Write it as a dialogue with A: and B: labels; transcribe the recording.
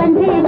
A: ಬಂದೆ